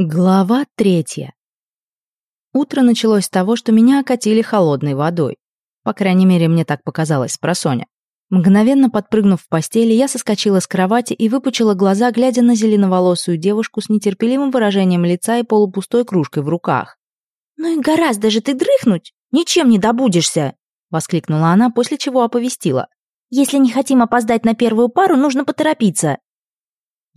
Глава третья. Утро началось с того, что меня окатили холодной водой. По крайней мере, мне так показалось с просоня. Мгновенно подпрыгнув в постели, я соскочила с кровати и выпучила глаза, глядя на зеленоволосую девушку с нетерпеливым выражением лица и полупустой кружкой в руках. «Ну и гораздо же ты дрыхнуть! Ничем не добудешься!» — воскликнула она, после чего оповестила. «Если не хотим опоздать на первую пару, нужно поторопиться.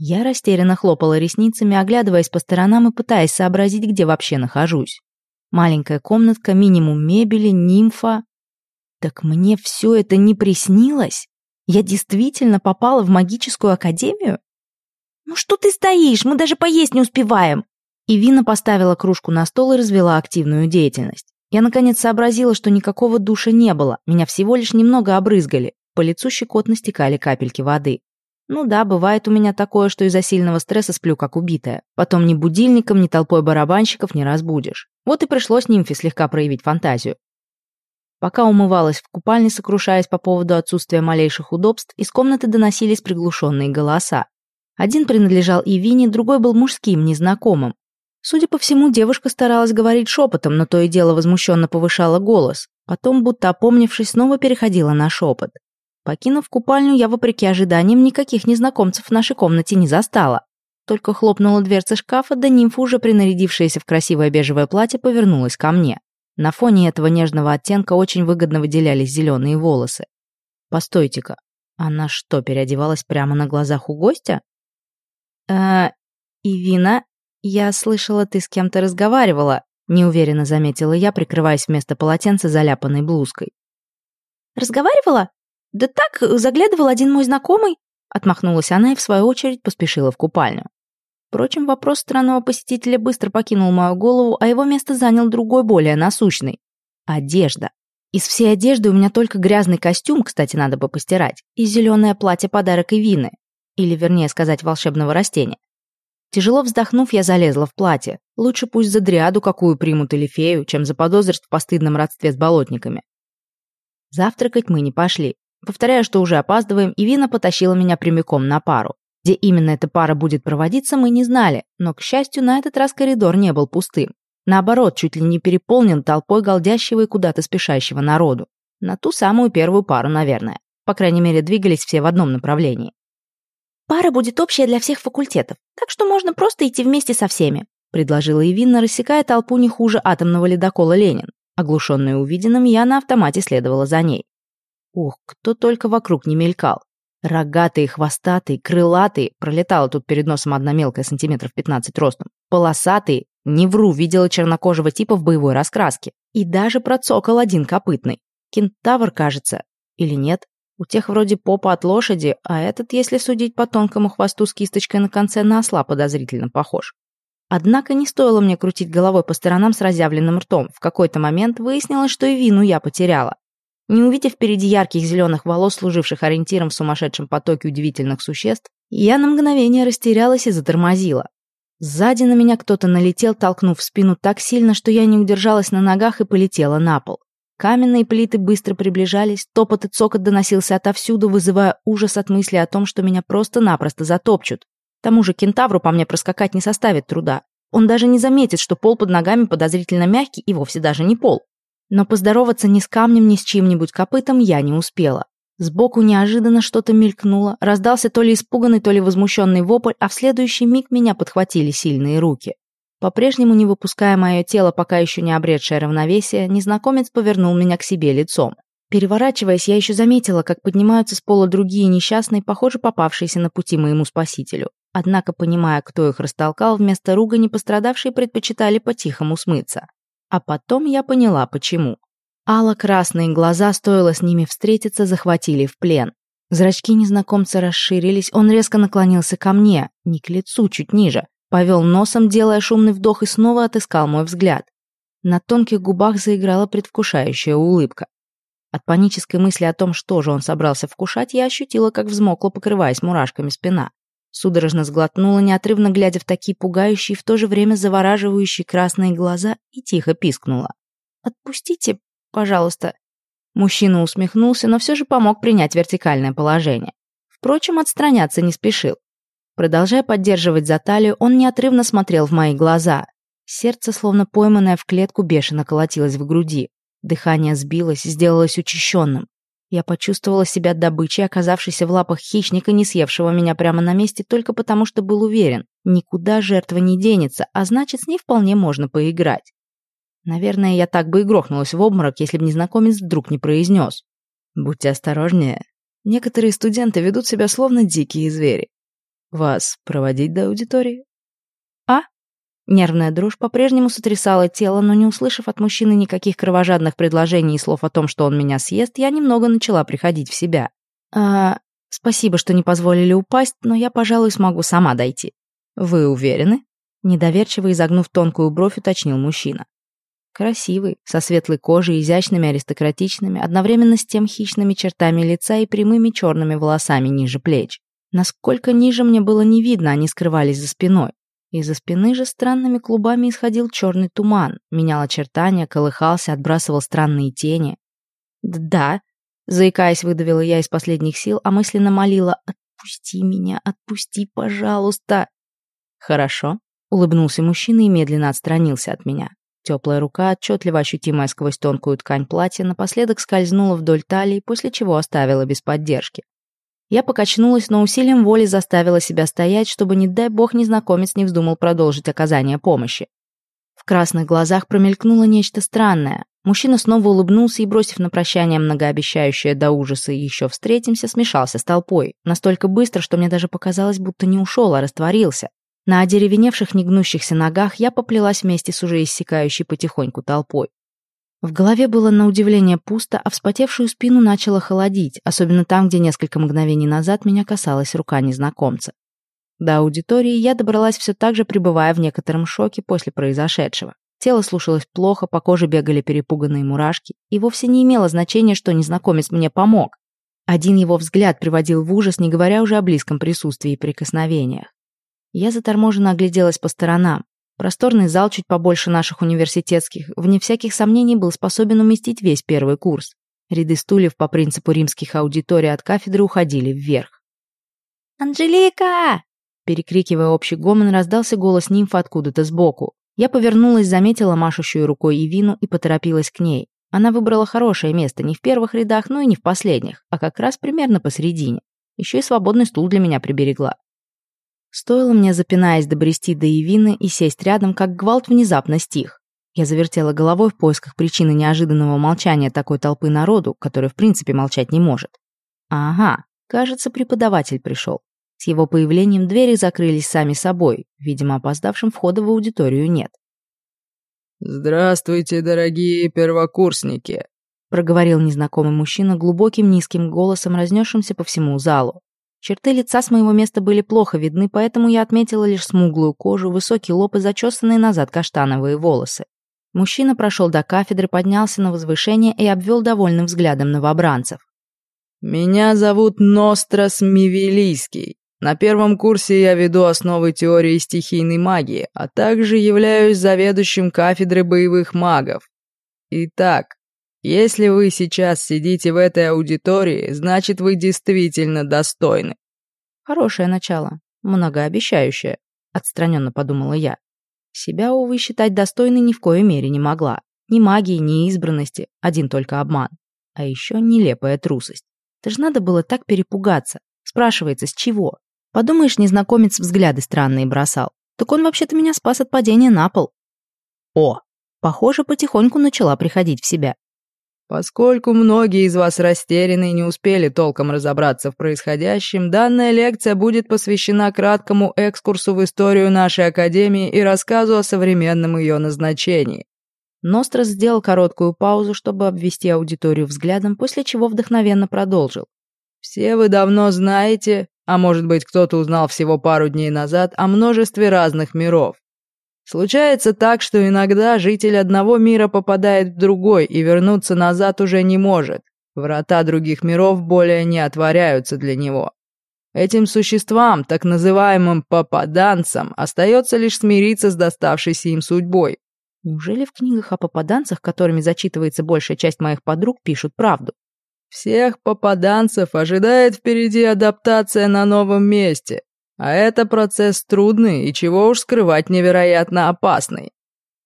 Я растерянно хлопала ресницами, оглядываясь по сторонам и пытаясь сообразить, где вообще нахожусь. Маленькая комнатка, минимум мебели, нимфа. Так мне все это не приснилось? Я действительно попала в магическую академию? «Ну что ты стоишь? Мы даже поесть не успеваем!» И Вина поставила кружку на стол и развела активную деятельность. Я наконец сообразила, что никакого душа не было, меня всего лишь немного обрызгали. По лицу щекотно стекали капельки воды. Ну да, бывает у меня такое, что из-за сильного стресса сплю как убитая. Потом ни будильником, ни толпой барабанщиков не разбудишь. Вот и пришлось нимфе слегка проявить фантазию. Пока умывалась в купальне, сокрушаясь по поводу отсутствия малейших удобств, из комнаты доносились приглушенные голоса. Один принадлежал Ивине, другой был мужским, незнакомым. Судя по всему, девушка старалась говорить шепотом, но то и дело возмущенно повышала голос. Потом, будто опомнившись, снова переходила на шепот. Покинув купальню, я, вопреки ожиданиям, никаких незнакомцев в нашей комнате не застала. Только хлопнула дверца шкафа, да нимфа, уже принарядившаяся в красивое бежевое платье, повернулась ко мне. На фоне этого нежного оттенка очень выгодно выделялись зеленые волосы. Постойте-ка, она что, переодевалась прямо на глазах у гостя? э Ивина, я слышала, ты с кем-то разговаривала, неуверенно заметила я, прикрываясь вместо полотенца заляпанной блузкой. Разговаривала? «Да так, заглядывал один мой знакомый», — отмахнулась она и, в свою очередь, поспешила в купальню. Впрочем, вопрос странного посетителя быстро покинул мою голову, а его место занял другой, более насущный — одежда. Из всей одежды у меня только грязный костюм, кстати, надо бы постирать, и зеленое платье подарок Ивины, или, вернее сказать, волшебного растения. Тяжело вздохнув, я залезла в платье. Лучше пусть за дриаду какую примут или фею, чем заподозрить в постыдном родстве с болотниками. Завтракать мы не пошли. Повторяю, что уже опаздываем, и Вина потащила меня прямиком на пару. Где именно эта пара будет проводиться, мы не знали, но, к счастью, на этот раз коридор не был пустым. Наоборот, чуть ли не переполнен толпой голдящего и куда-то спешащего народу. На ту самую первую пару, наверное. По крайней мере, двигались все в одном направлении. «Пара будет общая для всех факультетов, так что можно просто идти вместе со всеми», предложила Ивинна, рассекая толпу не хуже атомного ледокола «Ленин». Оглушенная увиденным, я на автомате следовала за ней. Ух, кто только вокруг не мелькал. Рогатые, хвостатые, крылатые, пролетала тут перед носом одна мелкая сантиметров 15 ростом. Полосатые, не вру, видела чернокожего типа в боевой раскраске. И даже процокал один копытный. Кентавр, кажется. Или нет? У тех вроде попа от лошади, а этот, если судить по тонкому хвосту с кисточкой на конце, на осла подозрительно похож. Однако не стоило мне крутить головой по сторонам с разъявленным ртом. В какой-то момент выяснилось, что и вину я потеряла. Не увидев впереди ярких зеленых волос, служивших ориентиром в сумасшедшем потоке удивительных существ, я на мгновение растерялась и затормозила. Сзади на меня кто-то налетел, толкнув в спину так сильно, что я не удержалась на ногах и полетела на пол. Каменные плиты быстро приближались, топот и цокот доносился отовсюду, вызывая ужас от мысли о том, что меня просто-напросто затопчут. К тому же кентавру по мне проскакать не составит труда. Он даже не заметит, что пол под ногами подозрительно мягкий и вовсе даже не пол. Но поздороваться ни с камнем, ни с чьим-нибудь копытом я не успела. Сбоку неожиданно что-то мелькнуло, раздался то ли испуганный, то ли возмущенный вопль, а в следующий миг меня подхватили сильные руки. По-прежнему не выпуская мое тело, пока еще не обретшее равновесие, незнакомец повернул меня к себе лицом. Переворачиваясь, я еще заметила, как поднимаются с пола другие несчастные, похоже, попавшиеся на пути моему спасителю. Однако, понимая, кто их растолкал, вместо ругани пострадавшие предпочитали по-тихому смыться. А потом я поняла, почему. Ало-красные глаза, стоило с ними встретиться, захватили в плен. Зрачки незнакомца расширились, он резко наклонился ко мне, не к лицу, чуть ниже, повел носом, делая шумный вдох и снова отыскал мой взгляд. На тонких губах заиграла предвкушающая улыбка. От панической мысли о том, что же он собрался вкушать, я ощутила, как взмокла, покрываясь мурашками спина. Судорожно сглотнула, неотрывно глядя в такие пугающие, в то же время завораживающие красные глаза, и тихо пискнула. «Отпустите, пожалуйста». Мужчина усмехнулся, но все же помог принять вертикальное положение. Впрочем, отстраняться не спешил. Продолжая поддерживать за талию, он неотрывно смотрел в мои глаза. Сердце, словно пойманное в клетку, бешено колотилось в груди. Дыхание сбилось, сделалось учащенным. Я почувствовала себя добычей, оказавшейся в лапах хищника, не съевшего меня прямо на месте, только потому что был уверен, никуда жертва не денется, а значит, с ней вполне можно поиграть. Наверное, я так бы и грохнулась в обморок, если бы незнакомец вдруг не произнес. Будьте осторожнее. Некоторые студенты ведут себя словно дикие звери. Вас проводить до аудитории? Нервная дрожь по-прежнему сотрясала тело, но не услышав от мужчины никаких кровожадных предложений и слов о том, что он меня съест, я немного начала приходить в себя. А, спасибо, что не позволили упасть, но я, пожалуй, смогу сама дойти. Вы уверены? Недоверчиво изогнув тонкую бровь, уточнил мужчина. Красивый, со светлой кожей, изящными, аристократичными, одновременно с тем хищными чертами лица и прямыми черными волосами ниже плеч. Насколько ниже мне было не видно, они скрывались за спиной. Из-за спины же странными клубами исходил черный туман, менял очертания, колыхался, отбрасывал странные тени. «Да», — заикаясь, выдавила я из последних сил, а мысленно молила «Отпусти меня, отпусти, пожалуйста». «Хорошо», — улыбнулся мужчина и медленно отстранился от меня. Теплая рука, отчетливо ощутимая сквозь тонкую ткань платья, напоследок скользнула вдоль талии, после чего оставила без поддержки. Я покачнулась, но усилием воли заставила себя стоять, чтобы, не дай бог, незнакомец не вздумал продолжить оказание помощи. В красных глазах промелькнуло нечто странное. Мужчина снова улыбнулся и, бросив на прощание многообещающее до ужаса еще встретимся, смешался с толпой. Настолько быстро, что мне даже показалось, будто не ушел, а растворился. На одеревеневших негнущихся ногах я поплелась вместе с уже иссякающей потихоньку толпой. В голове было на удивление пусто, а вспотевшую спину начало холодить, особенно там, где несколько мгновений назад меня касалась рука незнакомца. До аудитории я добралась все так же, пребывая в некотором шоке после произошедшего. Тело слушалось плохо, по коже бегали перепуганные мурашки, и вовсе не имело значения, что незнакомец мне помог. Один его взгляд приводил в ужас, не говоря уже о близком присутствии и прикосновениях. Я заторможенно огляделась по сторонам. Просторный зал чуть побольше наших университетских, вне всяких сомнений, был способен уместить весь первый курс. Ряды стульев по принципу римских аудиторий от кафедры уходили вверх. «Анжелика!» Перекрикивая общий гомон, раздался голос нимфа откуда-то сбоку. Я повернулась, заметила машущую рукой Ивину и поторопилась к ней. Она выбрала хорошее место не в первых рядах, но и не в последних, а как раз примерно посередине. Еще и свободный стул для меня приберегла. Стоило мне, запинаясь, добрести до Евины и сесть рядом, как гвалт внезапно стих. Я завертела головой в поисках причины неожиданного молчания такой толпы народу, который в принципе молчать не может. Ага, кажется, преподаватель пришел. С его появлением двери закрылись сами собой, видимо, опоздавшим входа в аудиторию нет. «Здравствуйте, дорогие первокурсники», проговорил незнакомый мужчина глубоким низким голосом, разнесшимся по всему залу. Черты лица с моего места были плохо видны, поэтому я отметила лишь смуглую кожу, высокий лоб и зачесанные назад каштановые волосы. Мужчина прошел до кафедры, поднялся на возвышение и обвел довольным взглядом новобранцев. «Меня зовут Нострас Мивелийский. На первом курсе я веду основы теории стихийной магии, а также являюсь заведующим кафедры боевых магов. Итак, если вы сейчас сидите в этой аудитории, значит, вы действительно достойны. Хорошее начало, многообещающее, отстраненно подумала я. Себя, увы, считать достойной ни в коей мере не могла. Ни магии, ни избранности, один только обман. А еще нелепая трусость. Это же надо было так перепугаться. Спрашивается, с чего? Подумаешь, незнакомец взгляды странные бросал. Так он вообще-то меня спас от падения на пол. О, похоже, потихоньку начала приходить в себя. Поскольку многие из вас растеряны и не успели толком разобраться в происходящем, данная лекция будет посвящена краткому экскурсу в историю нашей Академии и рассказу о современном ее назначении. Нострос сделал короткую паузу, чтобы обвести аудиторию взглядом, после чего вдохновенно продолжил. «Все вы давно знаете, а может быть кто-то узнал всего пару дней назад, о множестве разных миров. Случается так, что иногда житель одного мира попадает в другой и вернуться назад уже не может. Врата других миров более не отворяются для него. Этим существам, так называемым попаданцам, остается лишь смириться с доставшейся им судьбой. Неужели в книгах о попаданцах, которыми зачитывается большая часть моих подруг, пишут правду? Всех попаданцев ожидает впереди адаптация на новом месте. А это процесс трудный и, чего уж скрывать, невероятно опасный.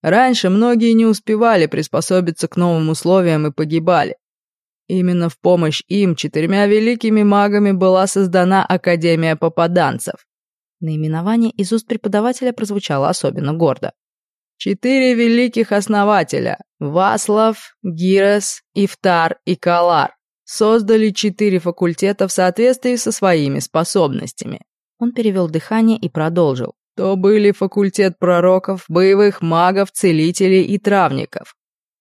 Раньше многие не успевали приспособиться к новым условиям и погибали. Именно в помощь им четырьмя великими магами была создана Академия попаданцев. Наименование из уст преподавателя прозвучало особенно гордо. Четыре великих основателя – Васлав, Гирес, Ифтар и Калар – создали четыре факультета в соответствии со своими способностями. Он перевел дыхание и продолжил. То были факультет пророков, боевых магов, целителей и травников.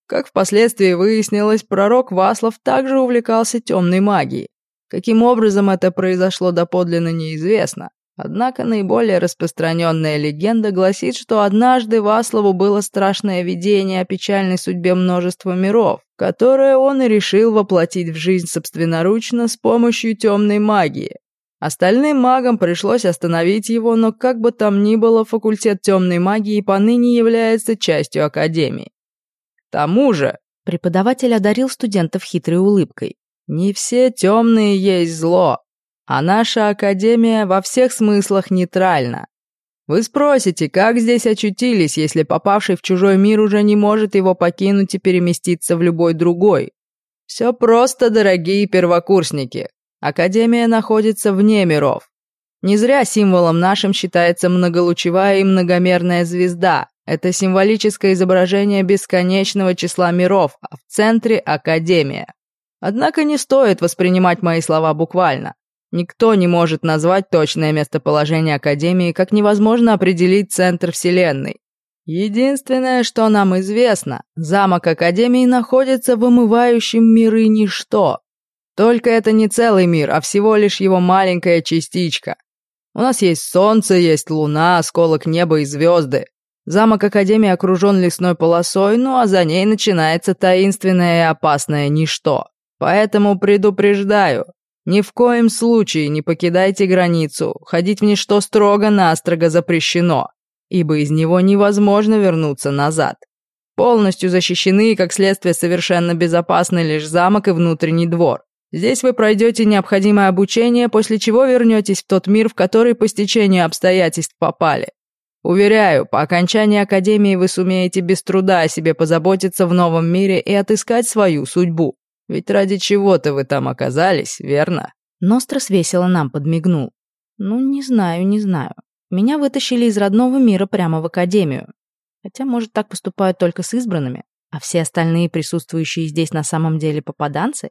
Как впоследствии выяснилось, пророк Васлав также увлекался темной магией. Каким образом это произошло доподлинно неизвестно. Однако наиболее распространенная легенда гласит, что однажды Васлову было страшное видение о печальной судьбе множества миров, которое он и решил воплотить в жизнь собственноручно с помощью темной магии. Остальным магам пришлось остановить его, но как бы там ни было, факультет темной магии поныне является частью Академии. К тому же, преподаватель одарил студентов хитрой улыбкой. Не все темные есть зло, а наша Академия во всех смыслах нейтральна. Вы спросите, как здесь очутились, если попавший в чужой мир уже не может его покинуть и переместиться в любой другой? Все просто, дорогие первокурсники. Академия находится вне миров. Не зря символом нашим считается многолучевая и многомерная звезда. Это символическое изображение бесконечного числа миров, а в центре – Академия. Однако не стоит воспринимать мои слова буквально. Никто не может назвать точное местоположение Академии, как невозможно определить центр Вселенной. Единственное, что нам известно, замок Академии находится в омывающем миры ничто. Только это не целый мир, а всего лишь его маленькая частичка. У нас есть солнце, есть луна, осколок неба и звезды. Замок Академии окружен лесной полосой, ну а за ней начинается таинственное и опасное ничто. Поэтому предупреждаю, ни в коем случае не покидайте границу, ходить в ничто строго-настрого запрещено, ибо из него невозможно вернуться назад. Полностью защищены и, как следствие, совершенно безопасны лишь замок и внутренний двор. Здесь вы пройдете необходимое обучение, после чего вернетесь в тот мир, в который по стечению обстоятельств попали. Уверяю, по окончании Академии вы сумеете без труда о себе позаботиться в новом мире и отыскать свою судьбу. Ведь ради чего-то вы там оказались, верно?» Нострос весело нам подмигнул. «Ну, не знаю, не знаю. Меня вытащили из родного мира прямо в академию. Хотя, может, так поступают только с избранными, а все остальные присутствующие здесь на самом деле попаданцы?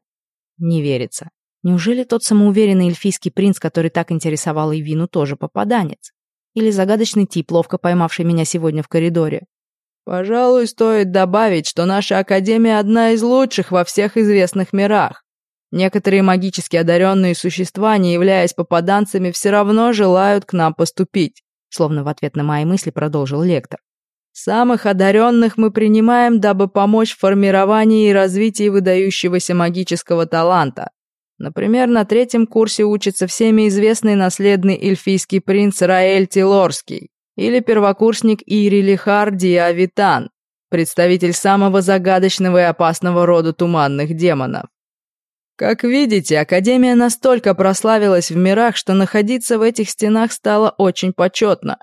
Не верится. Неужели тот самоуверенный эльфийский принц, который так интересовал Ивину, тоже попаданец? Или загадочный тип, ловко поймавший меня сегодня в коридоре? Пожалуй, стоит добавить, что наша Академия одна из лучших во всех известных мирах. Некоторые магически одаренные существа, не являясь попаданцами, все равно желают к нам поступить, словно в ответ на мои мысли продолжил лектор. Самых одаренных мы принимаем, дабы помочь в формировании и развитии выдающегося магического таланта. Например, на третьем курсе учится всеми известный наследный эльфийский принц Раэль Тилорский или первокурсник Ирилихар Диавитан, представитель самого загадочного и опасного рода туманных демонов. Как видите, Академия настолько прославилась в мирах, что находиться в этих стенах стало очень почетно.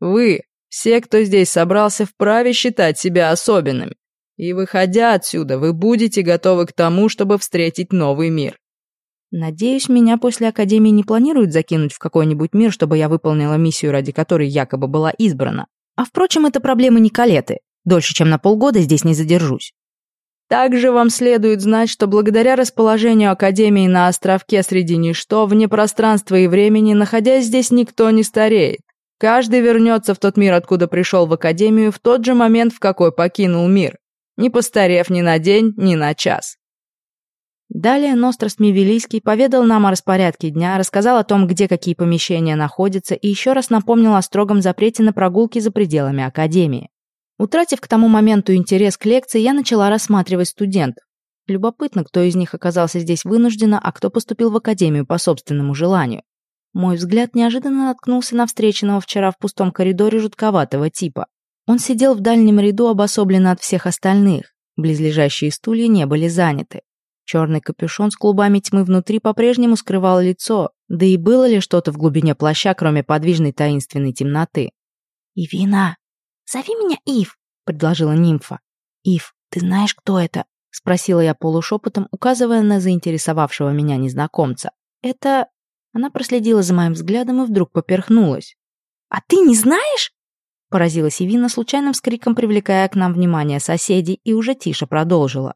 Вы, все, кто здесь собрался, вправе считать себя особенными. И выходя отсюда, вы будете готовы к тому, чтобы встретить новый мир. Надеюсь, меня после Академии не планируют закинуть в какой-нибудь мир, чтобы я выполнила миссию, ради которой якобы была избрана. А впрочем, это проблема Николеты. Дольше, чем на полгода здесь не задержусь. Также вам следует знать, что благодаря расположению Академии на островке среди ничто, вне пространства и времени, находясь здесь, никто не стареет. Каждый вернется в тот мир, откуда пришел в Академию, в тот же момент, в какой покинул мир, не постарев ни на день, ни на час. Далее Нострос Мивелийский поведал нам о распорядке дня, рассказал о том, где какие помещения находятся, и еще раз напомнил о строгом запрете на прогулки за пределами Академии. Утратив к тому моменту интерес к лекции, я начала рассматривать студентов. Любопытно, кто из них оказался здесь вынужденно, а кто поступил в Академию по собственному желанию. Мой взгляд неожиданно наткнулся на встреченного вчера в пустом коридоре жутковатого типа. Он сидел в дальнем ряду, обособленно от всех остальных. Близлежащие стулья не были заняты. Черный капюшон с клубами тьмы внутри по-прежнему скрывал лицо, Да и было ли что-то в глубине плаща, кроме подвижной таинственной темноты? «Ивина, зови меня Ив», — предложила нимфа. «Ив, ты знаешь, кто это?» — спросила я полушепотом, указывая на заинтересовавшего меня незнакомца. «Это...» Она проследила за моим взглядом и вдруг поперхнулась. «А ты не знаешь?» Поразилась Ивина, случайным скриком привлекая к нам внимание соседей, и уже тише продолжила.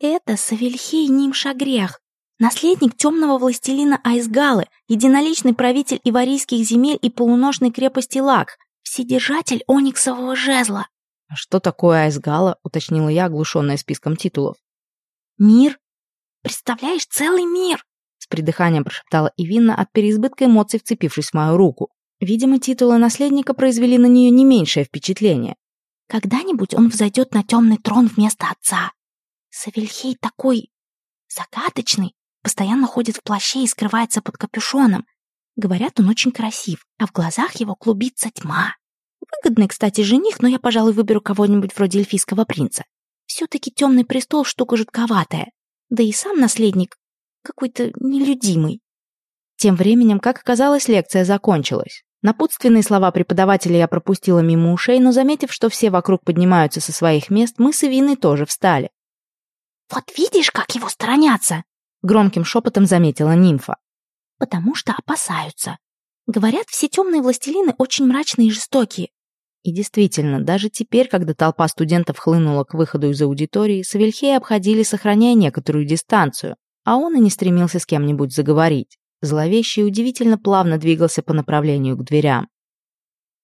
«Это Савельхей Нимшагрех, наследник темного властелина Айсгалы, единоличный правитель иварийских земель и полуношной крепости Лак, вседержатель ониксового жезла». «А что такое Айсгала?» — уточнила я, оглушенная списком титулов. «Мир? Представляешь, целый мир!» Придыханием прошептала Ивина от переизбытка эмоций, вцепившись в мою руку. Видимо, титулы наследника произвели на нее не меньшее впечатление. «Когда-нибудь он взойдет на темный трон вместо отца. Савельхей такой... загадочный, постоянно ходит в плаще и скрывается под капюшоном. Говорят, он очень красив, а в глазах его клубится тьма. Выгодный, кстати, жених, но я, пожалуй, выберу кого-нибудь вроде эльфийского принца. Все-таки темный престол штука жутковатая. Да и сам наследник какой-то нелюдимый. Тем временем, как оказалось, лекция закончилась. Напутственные слова преподавателя я пропустила мимо ушей, но, заметив, что все вокруг поднимаются со своих мест, мы с Ивиной тоже встали. «Вот видишь, как его сторонятся!» — громким шепотом заметила нимфа. «Потому что опасаются. Говорят, все темные властелины очень мрачные и жестокие». И действительно, даже теперь, когда толпа студентов хлынула к выходу из аудитории, Савельхея обходили, сохраняя некоторую дистанцию, а он и не стремился с кем-нибудь заговорить. Зловещий удивительно плавно двигался по направлению к дверям.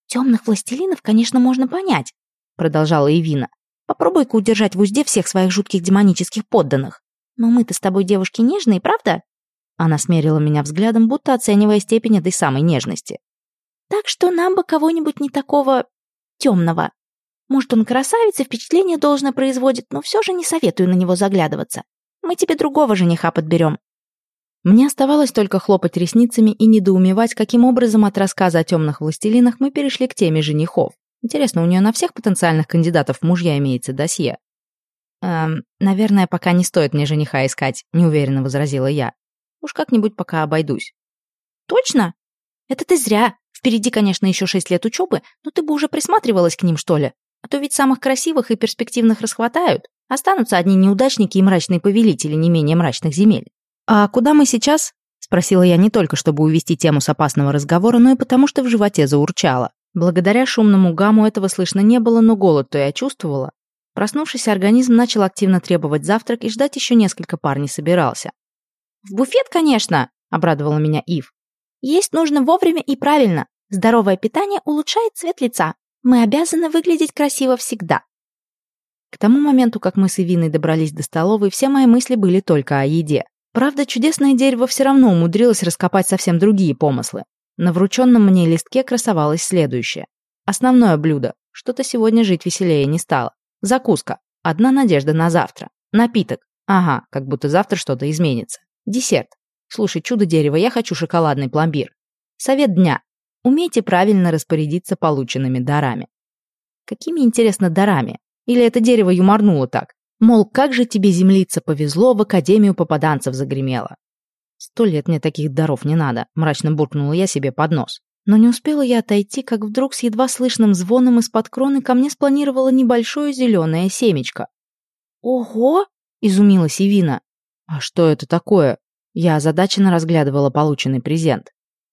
«Темных властелинов, конечно, можно понять», — продолжала Ивина. «Попробуй-ка удержать в узде всех своих жутких демонических подданных. Но мы-то с тобой девушки нежные, правда?» Она смерила меня взглядом, будто оценивая степень этой самой нежности. «Так что нам бы кого-нибудь не такого... темного. Может, он красавец и впечатление должно производит, но все же не советую на него заглядываться. Мы тебе другого жениха подберем. Мне оставалось только хлопать ресницами и недоумевать, каким образом от рассказа о темных властелинах мы перешли к теме женихов. Интересно, у нее на всех потенциальных кандидатов мужья имеется досье? «Эм, наверное, пока не стоит мне жениха искать», — неуверенно возразила я. «Уж как-нибудь пока обойдусь». «Точно? Это ты зря. Впереди, конечно, еще шесть лет учебы, но ты бы уже присматривалась к ним, что ли? А то ведь самых красивых и перспективных расхватают. Останутся одни неудачники и мрачные повелители не менее мрачных земель. «А куда мы сейчас?» — спросила я не только, чтобы увести тему с опасного разговора, но и потому, что в животе заурчало. Благодаря шумному гамму этого слышно не было, но голод-то я чувствовала. Проснувшись, организм начал активно требовать завтрак и ждать еще несколько пар не собирался. «В буфет, конечно!» — обрадовала меня Ив. «Есть нужно вовремя и правильно. Здоровое питание улучшает цвет лица. Мы обязаны выглядеть красиво всегда». К тому моменту, как мы с Ивиной добрались до столовой, все мои мысли были только о еде. Правда, чудесное дерево все равно умудрилось раскопать совсем другие помыслы. На врученном мне листке красовалось следующее. Основное блюдо. Что-то сегодня жить веселее не стало. Закуска. Одна надежда на завтра. Напиток. Ага, как будто завтра что-то изменится. Десерт. Слушай, чудо дерева, я хочу шоколадный пломбир. Совет дня. Умейте правильно распорядиться полученными дарами. Какими, интересно, дарами? Или это дерево юморнуло так? Мол, как же тебе, землица, повезло, в Академию попаданцев загремело. Сто лет мне таких даров не надо, мрачно буркнула я себе под нос. Но не успела я отойти, как вдруг с едва слышным звоном из-под кроны ко мне спланировало небольшое зеленое семечко. «Ого!» — изумилась Ивина. «А что это такое?» Я озадаченно разглядывала полученный презент.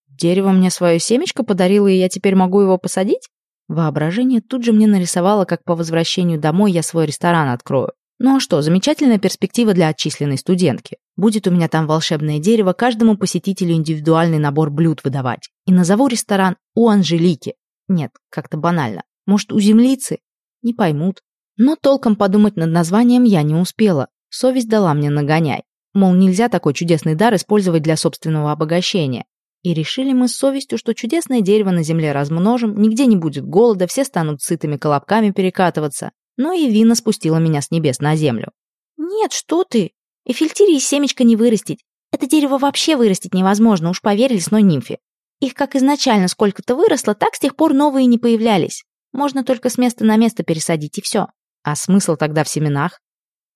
«Дерево мне свое семечко подарило, и я теперь могу его посадить?» Воображение тут же мне нарисовало, как по возвращению домой я свой ресторан открою. Ну а что, замечательная перспектива для отчисленной студентки. Будет у меня там волшебное дерево, каждому посетителю индивидуальный набор блюд выдавать. И назову ресторан «У Анжелики». Нет, как-то банально. Может, у землицы? Не поймут. Но толком подумать над названием я не успела. Совесть дала мне нагоняй. Мол, нельзя такой чудесный дар использовать для собственного обогащения. И решили мы с совестью, что чудесное дерево на земле размножим, нигде не будет голода, все станут сытыми колобками перекатываться но и Вина спустила меня с небес на землю. «Нет, что ты! Эфильтирии семечко не вырастить. Это дерево вообще вырастить невозможно, уж поверь лесной нимфе. Их как изначально сколько-то выросло, так с тех пор новые не появлялись. Можно только с места на место пересадить, и все. А смысл тогда в семенах?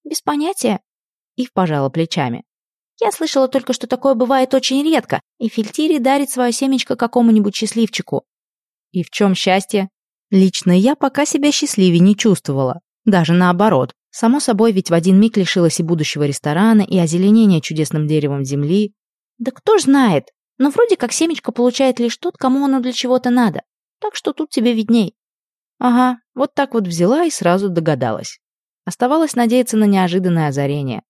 Без понятия. Ив пожала плечами. Я слышала только, что такое бывает очень редко, и Фильтири дарит свое семечко какому-нибудь счастливчику. И в чем счастье? Лично я пока себя счастливее не чувствовала. Даже наоборот. Само собой, ведь в один миг лишилась и будущего ресторана, и озеленения чудесным деревом земли. Да кто ж знает. Но вроде как семечко получает лишь тот, кому оно для чего-то надо. Так что тут тебе видней. Ага, вот так вот взяла и сразу догадалась. Оставалось надеяться на неожиданное озарение.